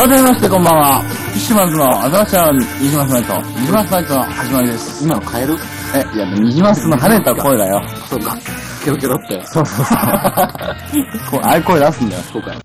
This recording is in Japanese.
改めましてこんばんは。フィッシュマンズのアザラシアンニジマスナイト、ニジマスナイトの始まりです。今の変えるえ、いや、ニジマスの跳ねた声だよ。そうか。ケロケロって。そうそうそう。こうああいう声出すんだよ。そうかよ。